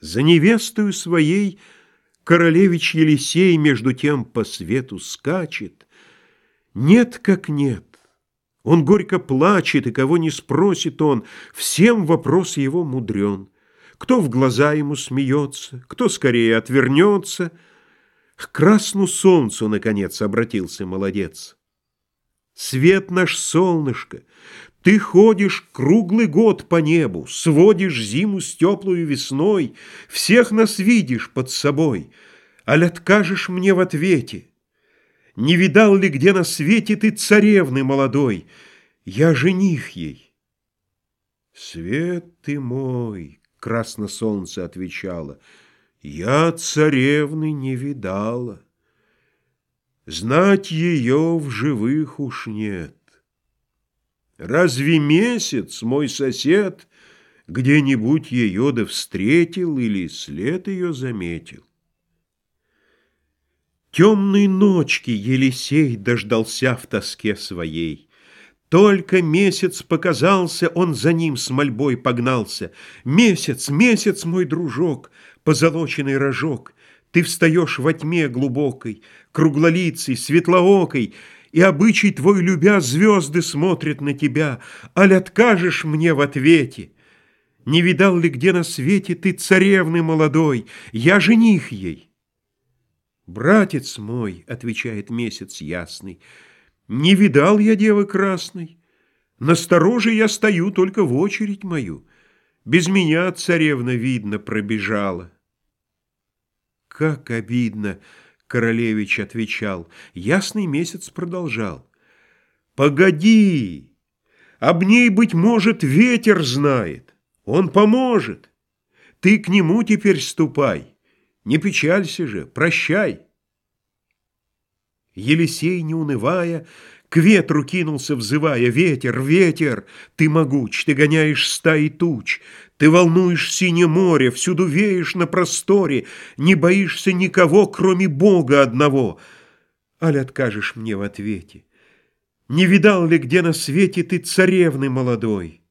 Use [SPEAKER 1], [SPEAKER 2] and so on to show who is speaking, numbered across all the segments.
[SPEAKER 1] За невестою своей королевич Елисей между тем по свету скачет. Нет, как нет. Он горько плачет, и кого не спросит он, всем вопрос его мудрен. Кто в глаза ему смеется, кто скорее отвернется. К красну солнцу, наконец, обратился молодец. Свет наш солнышко, ты ходишь круглый год по небу, Сводишь зиму с теплую весной, Всех нас видишь под собой, Аль откажешь мне в ответе? Не видал ли где на свете Ты царевны молодой? Я жених ей. Свет ты мой, красно солнце отвечало, Я царевны не видала. Знать ее в живых уж нет. Разве месяц, мой сосед, Где-нибудь ее да встретил Или след ее заметил? Темной ночки Елисей Дождался в тоске своей. Только месяц показался, Он за ним с мольбой погнался. Месяц, месяц, мой дружок, Позолоченный рожок, Ты встаешь во тьме глубокой, Круглолицей, светлоокой, и обычай твой любя, звезды смотрят на тебя, Аль откажешь мне в ответе? Не видал ли где на свете ты царевны молодой? Я жених ей. Братец мой, отвечает месяц ясный, Не видал я девы красной. Настороже я стою только в очередь мою. Без меня царевна, видно, пробежала. Как обидно! Королевич отвечал. Ясный месяц продолжал. «Погоди! Об ней, быть может, ветер знает. Он поможет. Ты к нему теперь ступай. Не печалься же, прощай». Елисей, не унывая, к ветру кинулся, взывая, «Ветер, ветер, ты могуч, ты гоняешь стаи туч, ты волнуешь синее море, всюду веешь на просторе, не боишься никого, кроме Бога одного. Аль откажешь мне в ответе? Не видал ли где на свете ты царевны молодой?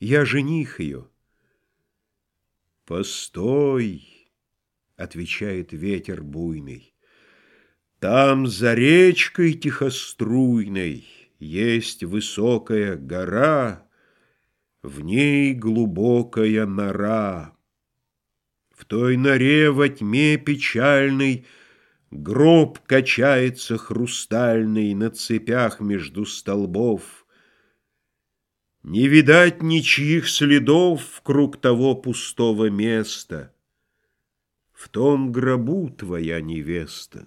[SPEAKER 1] Я жених ее». «Постой!» — отвечает ветер буйный. Там за речкой тихоструйной Есть высокая гора, В ней глубокая нора. В той норе во тьме печальной Гроб качается хрустальный На цепях между столбов. Не видать ничьих следов Круг того пустого места. В том гробу твоя невеста.